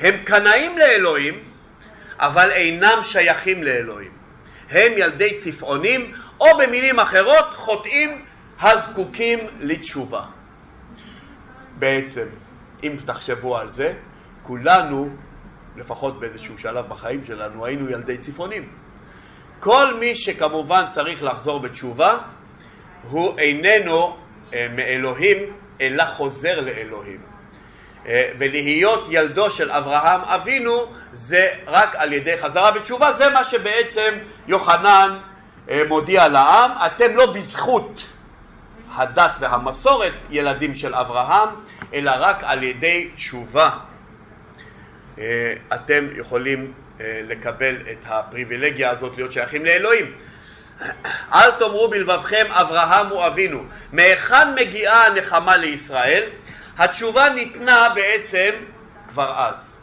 הם קנאים לאלוהים, אבל אינם שייכים לאלוהים. הם ילדי צפעונים, או במילים אחרות, חוטאים הזקוקים לתשובה. בעצם, אם תחשבו על זה, כולנו, לפחות באיזשהו שלב בחיים שלנו, היינו ילדי צפעונים. כל מי שכמובן צריך לחזור בתשובה, הוא איננו מאלוהים, אלא חוזר לאלוהים. אה, ולהיות ילדו של אברהם אבינו זה רק על ידי חזרה בתשובה, זה מה שבעצם יוחנן אה, מודיע לעם, אתם לא בזכות הדת והמסורת ילדים של אברהם, אלא רק על ידי תשובה אתם יכולים לקבל את הפריבילגיה הזאת להיות שייכים לאלוהים. אל תאמרו בלבבכם אברהם הוא אבינו. מהיכן מגיעה הנחמה לישראל? התשובה ניתנה בעצם כבר אז.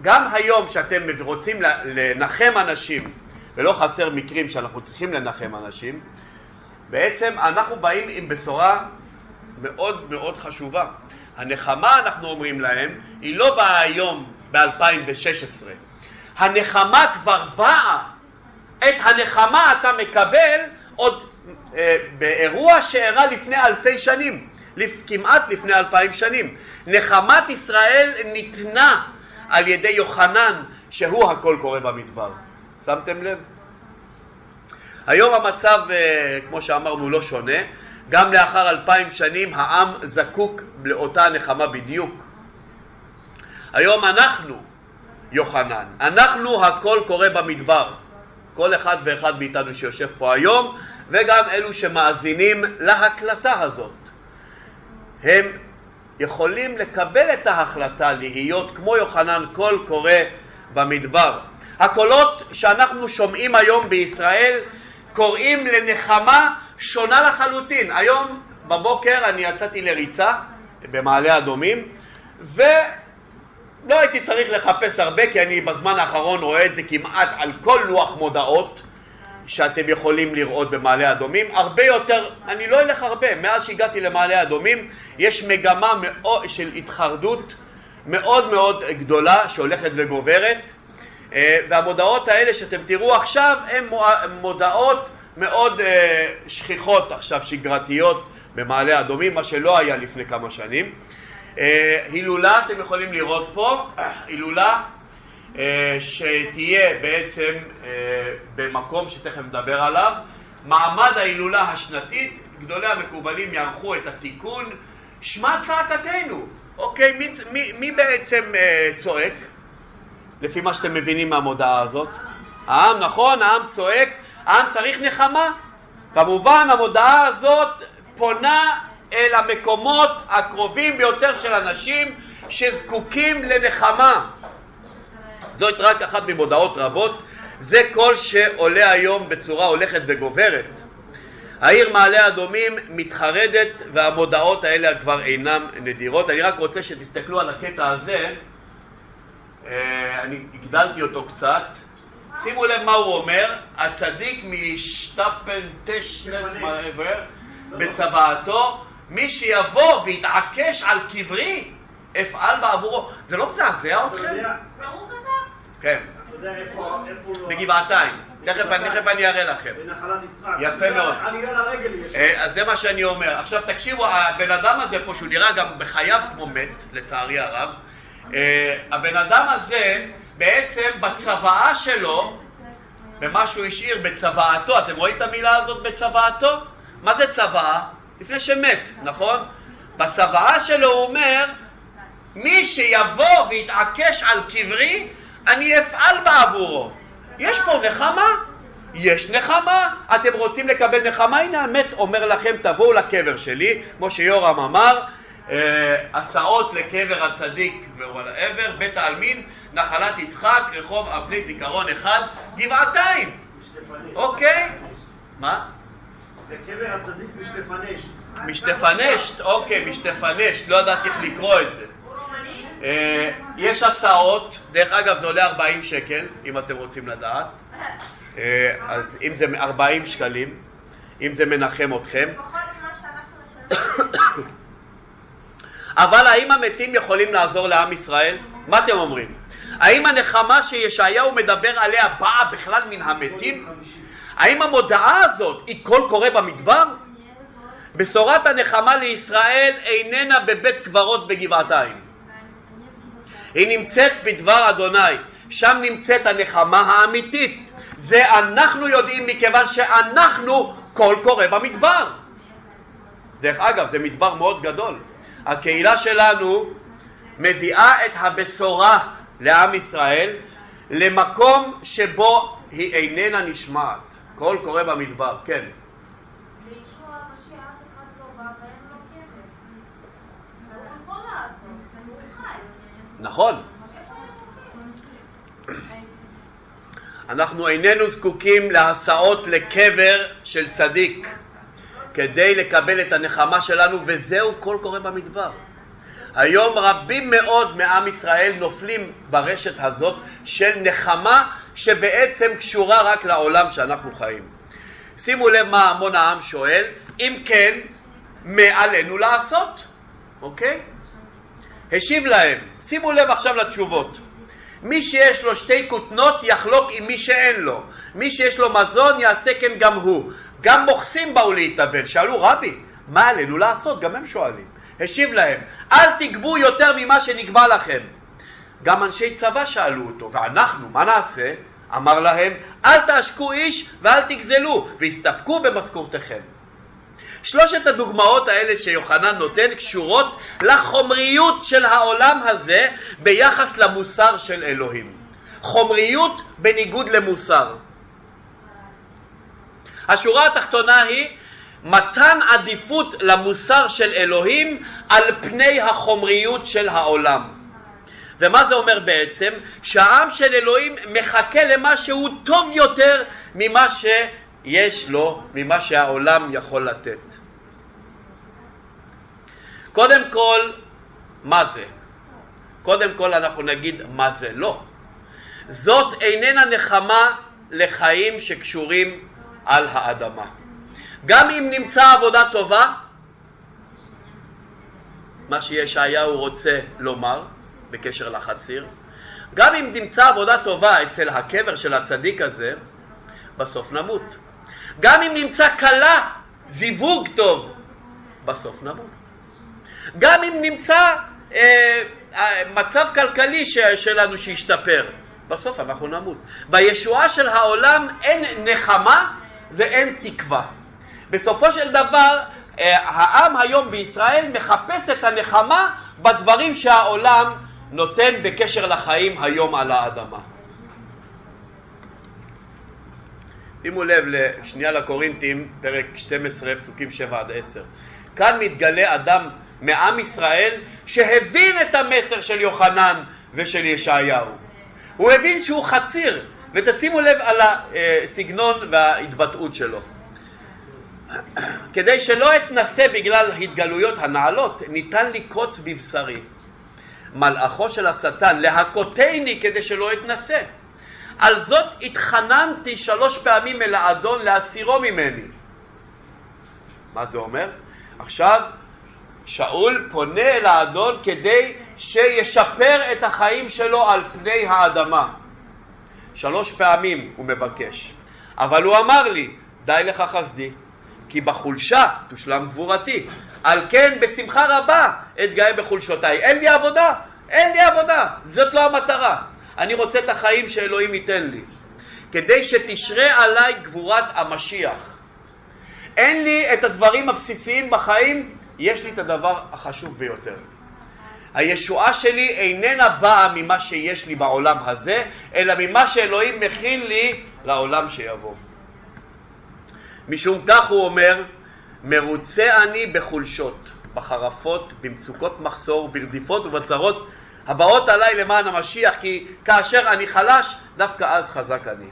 גם היום שאתם רוצים לנחם אנשים, ולא חסר מקרים שאנחנו צריכים לנחם אנשים, בעצם אנחנו באים עם בשורה מאוד מאוד חשובה. הנחמה, אנחנו אומרים להם, היא לא באה היום ב-2016. הנחמה כבר באה את הנחמה אתה מקבל עוד אה, באירוע שאירע לפני אלפי שנים, לפ, כמעט לפני אלפיים שנים. נחמת ישראל ניתנה על ידי יוחנן, שהוא הכל קורה במדבר. שמתם לב? היום המצב, אה, כמו שאמרנו, לא שונה. גם לאחר אלפיים שנים העם זקוק לאותה נחמה בדיוק. היום אנחנו, יוחנן. אנחנו הכל קורה במדבר. כל אחד ואחד מאיתנו שיושב פה היום, וגם אלו שמאזינים להקלטה הזאת. הם יכולים לקבל את ההחלטה להיות כמו יוחנן קול קורא במדבר. הקולות שאנחנו שומעים היום בישראל קוראים לנחמה שונה לחלוטין. היום בבוקר אני יצאתי לריצה במעלה אדומים ולא הייתי צריך לחפש הרבה כי אני בזמן האחרון רואה את זה כמעט על כל לוח מודעות שאתם יכולים לראות במעלה אדומים, הרבה יותר, אני לא אלך הרבה, מאז שהגעתי למעלה אדומים יש מגמה מאוד, של התחרדות מאוד מאוד גדולה שהולכת וגוברת אה, והמודעות האלה שאתם תראו עכשיו הן מודעות מאוד אה, שכיחות עכשיו, שגרתיות במעלה אדומים, מה שלא היה לפני כמה שנים. אה, הילולה, אתם יכולים לראות פה, הילולה אה, שתהיה בעצם אה, במקום שתכף נדבר עליו. מעמד ההילולה השנתית, גדולי המקובלים יערכו את התיקון. שמע צעקתנו. אוקיי, מי, מי, מי בעצם צועק? לפי מה שאתם מבינים מהמודעה הזאת? העם, נכון? העם צועק, העם צריך נחמה. כמובן המודעה הזאת פונה אל המקומות הקרובים ביותר של אנשים שזקוקים לנחמה. זאת רק אחת ממודעות רבות, זה קול שעולה היום בצורה הולכת וגוברת. העיר מעלה אדומים מתחרדת והמודעות האלה כבר אינן נדירות. אני רק רוצה שתסתכלו על הקטע הזה, אה, אני הגדלתי אותו קצת. שימו לב מה הוא אומר, הצדיק משטפן תשנף בצוואתו, מי שיבוא ויתעקש על קברי, אפעל בעבורו. זה לא מזעזע אתכם? כן. בגבעתיים. תכף אני אראה לכם. יפה מאוד. אה, אז זה מה שאני אומר. עכשיו תקשיבו, הבן אדם הזה פה, שהוא נראה גם בחייו כמו מת, לצערי הרב, אה, הבן אדם הזה, בעצם בצוואה שלו, במה שהוא השאיר בצוואתו, אתם רואים את המילה הזאת בצוואתו? מה זה צוואה? לפני שמת, נכון? בצוואה שלו הוא אומר, מי שיבוא ויתעקש על קברי, אני אפעל בעבורו. יש פה נחמה? יש נחמה. אתם רוצים לקבל נחמה? הנה המת אומר לכם, תבואו לקבר שלי, כמו שיורם אמר, אה, הסעות לקבר הצדיק ועל העבר, בית העלמין, נחלת יצחק, רחוב אבני זיכרון אחד, גבעתיים. אוקיי? מה? לקבר הצדיק משתפנשט. משתפנשט, אוקיי, משתפנשט, לא ידעתי איך לקרוא את זה. אה, יש הסעות, דרך אגב זה עולה 40 שקל, אם אתם רוצים לדעת. אה, אז אם זה 40 שקלים, אם זה מנחם אתכם. אבל האם המתים יכולים לעזור לעם ישראל? מה אתם אומרים? האם הנחמה שישעיהו מדבר עליה באה בכלל מן המתים? האם המודעה הזאת היא קול קורא במדבר? בשורת הנחמה לישראל איננה בבית קברות בגבעתיים. היא נמצאת בדבר אדוני, שם נמצאת הנחמה האמיתית. זה אנחנו יודעים מכיוון שאנחנו קול קורא במדבר. דרך אגב, זה מדבר מאוד גדול. הקהילה שלנו מביאה את הבשורה לעם ישראל למקום שבו היא איננה נשמעת. קול קורא במדבר, כן. נכון. אנחנו איננו זקוקים להסעות לקבר של צדיק כדי לקבל את הנחמה שלנו, וזהו קול קורא במדבר. היום רבים מאוד מעם ישראל נופלים ברשת הזאת של נחמה שבעצם קשורה רק לעולם שאנחנו חיים. שימו לב מה המון העם שואל, אם כן, מה עלינו לעשות? אוקיי? השיב להם, שימו לב עכשיו לתשובות. מי שיש לו שתי כותנות יחלוק עם מי שאין לו. מי שיש לו מזון יעשה כן גם הוא. גם מוכסים באו להתאבל. שאלו רבי, מה עלינו לעשות? גם הם שואלים. השיב להם, אל תגבו יותר ממה שנקבע לכם. גם אנשי צבא שאלו אותו, ואנחנו, מה נעשה? אמר להם, אל תעשקו איש ואל תגזלו, והסתפקו במשכורתכם. שלושת הדוגמאות האלה שיוחנן נותן קשורות לחומריות של העולם הזה ביחס למוסר של אלוהים. חומריות בניגוד למוסר. השורה התחתונה היא מתן עדיפות למוסר של אלוהים על פני החומריות של העולם. ומה זה אומר בעצם? שהעם של אלוהים מחכה למה שהוא טוב יותר ממה שיש לו, ממה שהעולם יכול לתת. קודם כל, מה זה? קודם כל אנחנו נגיד מה זה לא. זאת איננה נחמה לחיים שקשורים על האדמה. גם אם נמצא עבודה טובה, מה שישעיהו רוצה לומר בקשר לחציר, גם אם נמצא עבודה טובה אצל הקבר של הצדיק הזה, בסוף נמות. גם אם נמצא כלה, זיווג טוב, בסוף נמות. גם אם נמצא אה, אה, מצב כלכלי שלנו שישתפר, בסוף אנחנו נמות. בישועה של העולם אין נחמה ואין תקווה. בסופו של דבר, אה, העם היום בישראל מחפש את הנחמה בדברים שהעולם נותן בקשר לחיים היום על האדמה. שימו לב לשנייה לקורינתים, פרק 12, פסוקים 7 עד 10. כאן מתגלה אדם מעם ישראל שהבין את המסר של יוחנן ושל ישעיהו. הוא הבין שהוא חציר, ותשימו לב על הסגנון וההתבטאות שלו. כדי שלא אתנסה בגלל התגלויות הנעלות, ניתן לקרוץ בבשרי. מלאכו של השטן להכותני כדי שלא אתנסה. על זאת התחננתי שלוש פעמים אל האדון להסירו ממני. מה זה אומר? עכשיו שאול פונה אל האדון כדי שישפר את החיים שלו על פני האדמה. שלוש פעמים הוא מבקש. אבל הוא אמר לי, די לך חסדי, כי בחולשה תושלם גבורתי. על כן בשמחה רבה אתגאה בחולשותיי. אין לי עבודה, אין לי עבודה, זאת לא המטרה. אני רוצה את החיים שאלוהים ייתן לי. כדי שתשרה עליי גבורת המשיח. אין לי את הדברים הבסיסיים בחיים, יש לי את הדבר החשוב ביותר. הישועה שלי איננה באה ממה שיש לי בעולם הזה, אלא ממה שאלוהים מכין לי לעולם שיבוא. משום כך הוא אומר, מרוצה אני בחולשות, בחרפות, במצוקות מחסור, ברדיפות ובצרות הבאות עליי למען המשיח, כי כאשר אני חלש, דווקא אז חזק אני.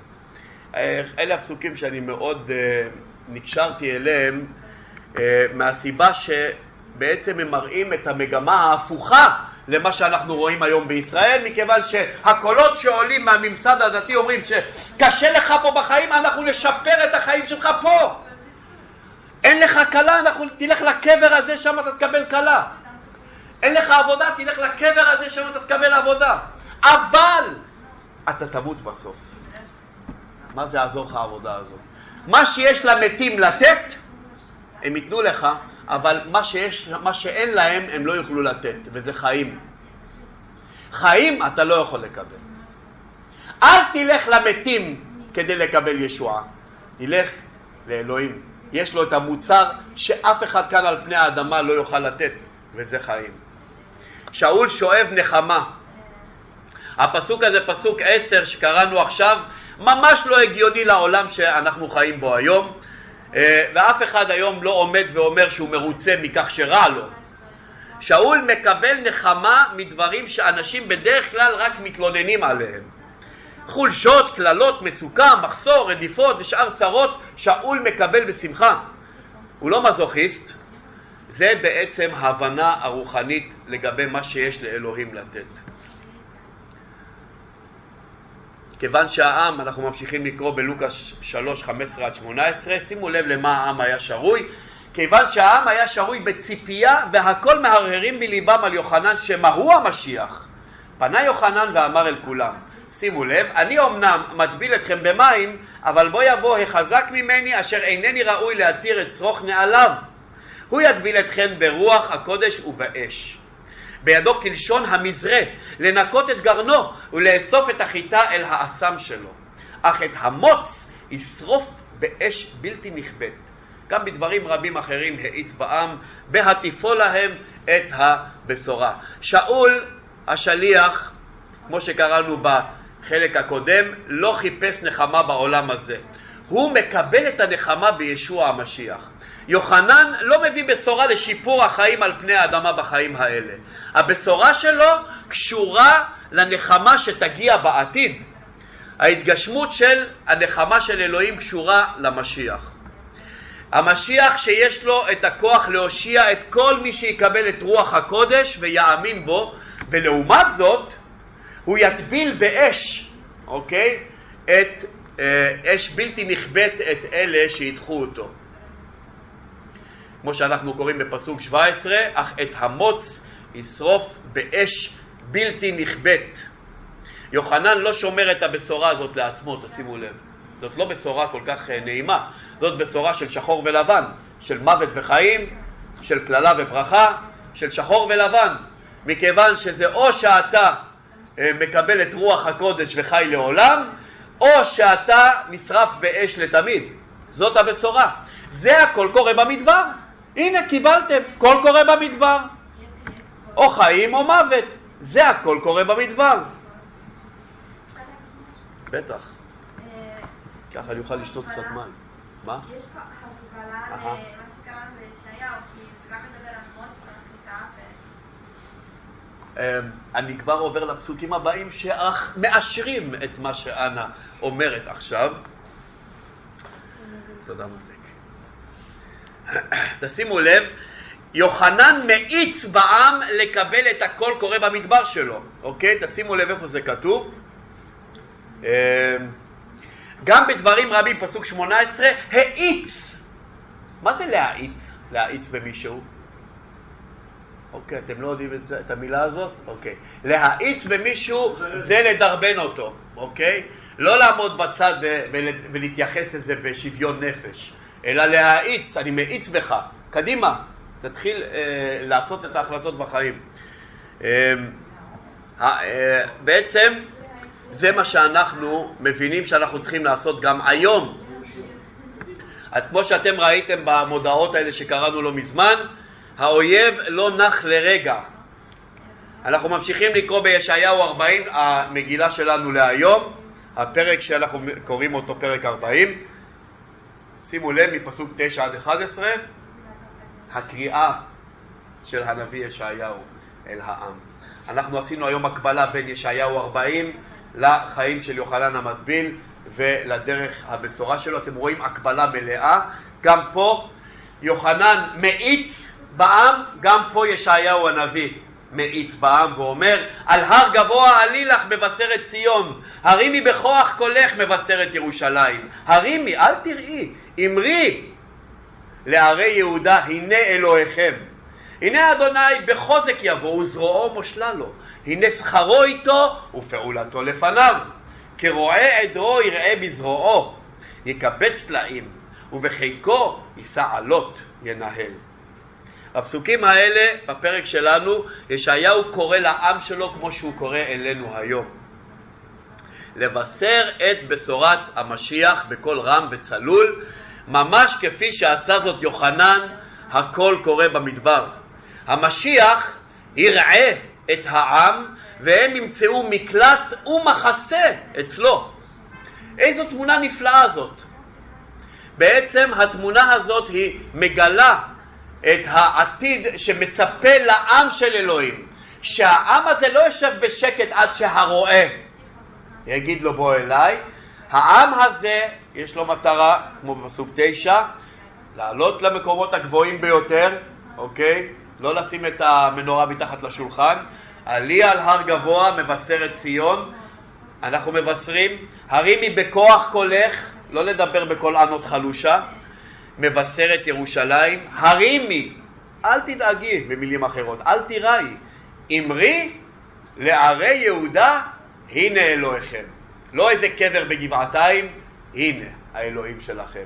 אה, אלה הפסוקים שאני מאוד uh, נקשרתי אליהם uh, מהסיבה שבעצם הם מראים את המגמה ההפוכה למה שאנחנו רואים היום בישראל, מכיוון שהקולות שעולים מהממסד הדתי אומרים שקשה לך פה בחיים, אנחנו נשפר את החיים שלך פה. אין לך כלה, אנחנו תלך לקבר הזה, שם אתה תקבל כלה. אין לך עבודה, תלך לקבר הזה, שם אתה תקבל עבודה. אבל אתה תמות בסוף. מה זה יעזור לך העבודה הזאת? מה שיש למתים לתת, הם ייתנו לך, אבל מה, שיש, מה שאין להם הם לא יוכלו לתת, וזה חיים. חיים אתה לא יכול לקבל. אל תלך למתים כדי לקבל ישועה, תלך לאלוהים. יש לו את המוצר שאף אחד כאן על פני האדמה לא יוכל לתת, וזה חיים. שאול שואב נחמה. הפסוק הזה, פסוק עשר שקראנו עכשיו, ממש לא הגיוני לעולם שאנחנו חיים בו היום. אה, ואף אחד היום לא עומד ואומר שהוא מרוצה מכך שרע לו. שאול מקבל נחמה מדברים שאנשים בדרך כלל רק מתלוננים עליהם. חולשות, קללות, מצוקה, מחסור, רדיפות ושאר צרות, שאול מקבל בשמחה. הוא לא מזוכיסט, זה בעצם הבנה הרוחנית לגבי מה שיש לאלוהים לתת. כיוון שהעם, אנחנו ממשיכים לקרוא בלוקאס 3, 15 עד 18, שימו לב למה העם היה שרוי, כיוון שהעם היה שרוי בציפייה והכל מהרהרים בליבם על יוחנן שמא הוא המשיח. פנה יוחנן ואמר אל כולם, שימו לב, אני אמנם מטביל אתכם במים, אבל בוא יבוא החזק ממני אשר אינני ראוי להתיר את שרוך נעליו. הוא יטביל אתכם ברוח הקודש ובאש. בידו כלשון המזרה, לנקות את גרנו ולאסוף את החיטה אל האסם שלו. אך את המוץ ישרוף באש בלתי נכבדת. גם בדברים רבים אחרים האיץ בעם, בהטיפו להם את הבשורה. שאול השליח, כמו שקראנו חלק הקודם, לא חיפש נחמה בעולם הזה. הוא מקבל את הנחמה בישוע המשיח. יוחנן לא מביא בשורה לשיפור החיים על פני האדמה בחיים האלה. הבשורה שלו קשורה לנחמה שתגיע בעתיד. ההתגשמות של הנחמה של אלוהים קשורה למשיח. המשיח שיש לו את הכוח להושיע את כל מי שיקבל את רוח הקודש ויאמין בו, ולעומת זאת הוא יטביל באש, אוקיי? את אה, אש בלתי נכבדת את אלה שידחו אותו. כמו שאנחנו קוראים בפסוק 17, אך את המוץ ישרוף באש בלתי נכבדת. יוחנן לא שומר את הבשורה הזאת לעצמו, תשימו לב. זאת לא בשורה כל כך אה, נעימה, זאת בשורה של שחור ולבן, של מוות וחיים, של קללה וברכה, של שחור ולבן, מכיוון שזה או שאתה אה, מקבל את רוח הקודש וחי לעולם, או שאתה נשרף באש לתמיד. זאת הבשורה. זה הכל קורה במדבר. הנה קיבלתם, קול קורה במדבר. או חיים או מוות. זה הכל קורה במדבר. בטח. ככה אני אוכל לשתות קצת מים. מה? יש פה הקבלה למה שקראנו בישעיהו, כי זה גם מדבר על מות אמ, אני כבר עובר לפסוקים הבאים שמאשרים את מה שאנה אומרת עכשיו. תודה מותק. תשימו לב, יוחנן מאיץ בעם לקבל את הכל קורה במדבר שלו, אוקיי? תשימו לב איפה זה כתוב. אמ, גם בדברים רבים, פסוק 18, האיץ. מה זה להאיץ? להאיץ במישהו? אוקיי, אתם לא יודעים את, זה, את המילה הזאת? אוקיי. להאיץ במישהו זה לדרבן אותו, אוקיי? לא לעמוד בצד ולהתייחס לזה בשוויון נפש, אלא להאיץ, אני מאיץ בך, קדימה, תתחיל אה, לעשות את ההחלטות בחיים. אה, אה, בעצם זה מה שאנחנו מבינים שאנחנו צריכים לעשות גם היום. אז כמו שאתם ראיתם במודעות האלה שקראנו לא מזמן, האויב לא נח לרגע. אנחנו ממשיכים לקרוא בישעיהו 40, המגילה שלנו להיום, הפרק שאנחנו קוראים אותו פרק 40. שימו לב מפסוק 9 עד 11, הקריאה של הנביא ישעיהו אל העם. אנחנו עשינו היום הקבלה בין ישעיהו 40 לחיים של יוחנן המטביל ולדרך הבשורה שלו. אתם רואים הקבלה מלאה. גם פה יוחנן מאיץ בעם, גם פה ישעיהו הנביא מאיץ בעם ואומר על הר גבוה עלי לך מבשרת ציון הרימי בכוח קולך מבשרת ירושלים. הרימי אל תראי אמרי לערי יהודה הנה אלוהיכם. הנה אדוני בחוזק יבוא וזרועו מושלה לו. הנה שכרו איתו ופעולתו לפניו. כרועה עדרו יראה בזרועו יקבץ טלאים ובחיקו יישא עלות ינהל הפסוקים האלה בפרק שלנו, ישעיהו קורא לעם שלו כמו שהוא קורא אלינו היום. לבשר את בשורת המשיח בקול רם וצלול, ממש כפי שעשה זאת יוחנן, הכל קורה במדבר. המשיח יראה את העם והם ימצאו מקלט ומחסה אצלו. איזו תמונה נפלאה זאת. בעצם התמונה הזאת היא מגלה את העתיד שמצפה לעם של אלוהים. שהעם הזה לא יושב בשקט עד שהרועה יגיד לו בוא אליי. העם הזה יש לו מטרה, כמו בפסוק תשע, לעלות למקומות הגבוהים ביותר, אוקיי? לא לשים את המנורה מתחת לשולחן. עלי על הר גבוה מבשרת ציון. אנחנו מבשרים, הרימי בכוח קולך, לא לדבר בקול ענות חלושה. מבשרת ירושלים, הרימי, אל תדאגי במילים אחרות, אל תיראי, אמרי לערי יהודה, הנה אלוהיכם. לא איזה קבר בגבעתיים, הנה האלוהים שלכם.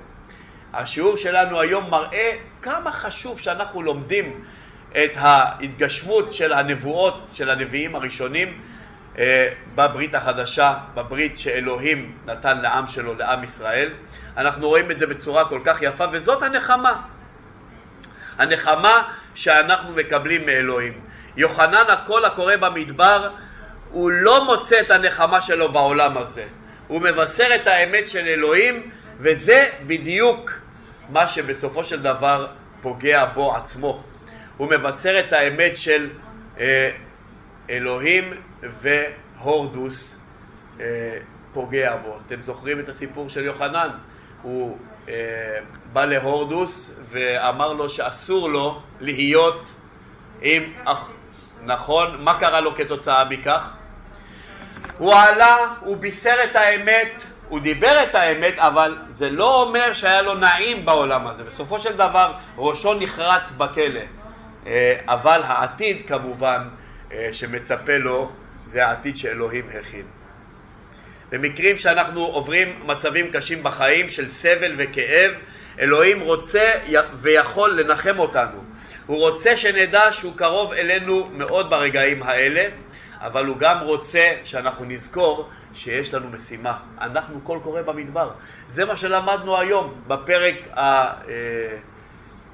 השיעור שלנו היום מראה כמה חשוב שאנחנו לומדים את ההתגשמות של הנבואות של הנביאים הראשונים בברית החדשה, בברית שאלוהים נתן לעם שלו, לעם ישראל. אנחנו רואים את זה בצורה כל כך יפה, וזאת הנחמה. הנחמה שאנחנו מקבלים מאלוהים. יוחנן הקול הקורא במדבר, הוא לא מוצא את הנחמה שלו בעולם הזה. הוא מבשר את האמת של אלוהים, וזה בדיוק מה שבסופו של דבר פוגע בו עצמו. הוא מבשר את האמת של אה, אלוהים והורדוס אה, פוגע בו. אתם זוכרים את הסיפור של יוחנן? הוא אה, בא להורדוס ואמר לו שאסור לו להיות עם... נכון, מה קרה לו כתוצאה מכך? הוא עלה, הוא בישר את האמת, הוא דיבר את האמת, אבל זה לא אומר שהיה לו נעים בעולם הזה. בסופו של דבר ראשו נחרט בכלא. אה, אבל העתיד כמובן שמצפה לו זה העתיד שאלוהים הכין. במקרים שאנחנו עוברים מצבים קשים בחיים של סבל וכאב, אלוהים רוצה ויכול לנחם אותנו. הוא רוצה שנדע שהוא קרוב אלינו מאוד ברגעים האלה, אבל הוא גם רוצה שאנחנו נזכור שיש לנו משימה. אנחנו קול קורא במדבר. זה מה שלמדנו היום בפרק, ה, אה,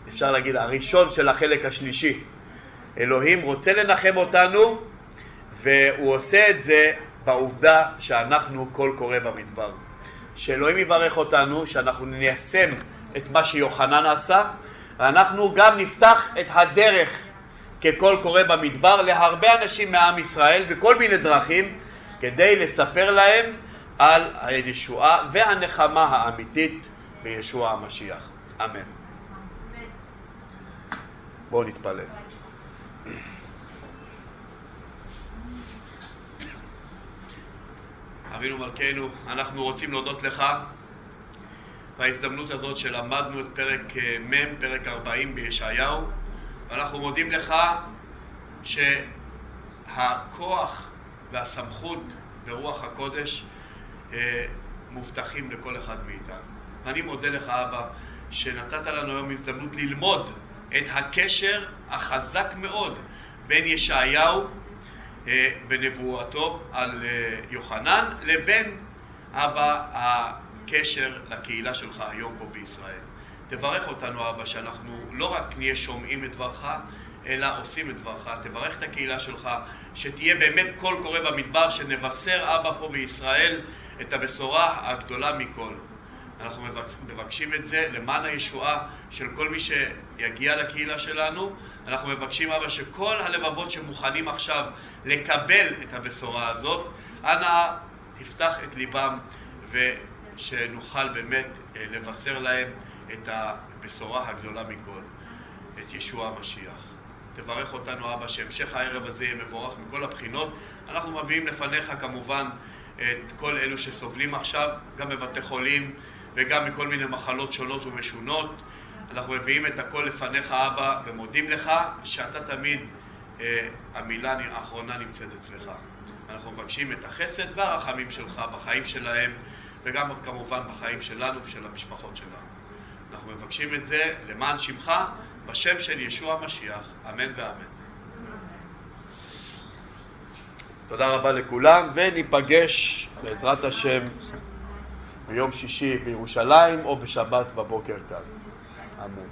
אפשר להגיד, הראשון של החלק השלישי. אלוהים רוצה לנחם אותנו, והוא עושה את זה בעובדה שאנחנו קול קורא במדבר. שאלוהים יברך אותנו, שאנחנו ניישם את מה שיוחנן עשה, ואנחנו גם נפתח את הדרך כקול קורא במדבר להרבה אנשים מעם ישראל בכל מיני דרכים כדי לספר להם על הישועה והנחמה האמיתית בישוע המשיח. אמן. בואו נתפלל. אבינו מלכנו, אנחנו רוצים להודות לך בהזדמנות הזאת שלמדנו את פרק אה, מ', פרק 40 בישעיהו, ואנחנו מודים לך שהכוח והסמכות ברוח הקודש אה, מובטחים לכל אחד מאיתנו. ואני מודה לך, אבא, שנתת לנו היום הזדמנות ללמוד את הקשר החזק מאוד בין ישעיהו בנבואתו על יוחנן לבין אבא קשר לקהילה שלך היום פה בישראל. תברך אותנו, אבא, שאנחנו לא רק נהיה שומעים את דברך, אלא עושים את דברך. תברך את הקהילה שלך, שתהיה באמת קול קורא במדבר, שנבשר, אבא, פה בישראל, את הבשורה הגדולה מכל. אנחנו מבקשים את זה למען הישועה של כל מי שיגיע לקהילה שלנו. אנחנו מבקשים, אבא, שכל הלבבות שמוכנים עכשיו לקבל את הבשורה הזאת, אנא תפתח את ליבם ו... שנוכל באמת אה, לבשר להם את הבשורה הגדולה מכל, את ישוע המשיח. תברך אותנו, אבא, שהמשך הערב הזה יהיה מבורך מכל הבחינות. אנחנו מביאים לפניך כמובן את כל אלו שסובלים עכשיו, גם בבתי חולים וגם מכל מיני מחלות שונות ומשונות. אנחנו מביאים את הכל לפניך, אבא, ומודים לך שאתה תמיד, המילה האחרונה נמצאת אצלך. אנחנו מבקשים את החסד והרחמים שלך בחיים שלהם. וגם כמובן בחיים שלנו ושל המשפחות שלנו. אנחנו מבקשים את זה למען שמך, בשם של ישוע המשיח, אמן ואמן. תודה רבה לכולם, וניפגש בעזרת השם ביום שישי בירושלים או בשבת בבוקר כאן. אמן.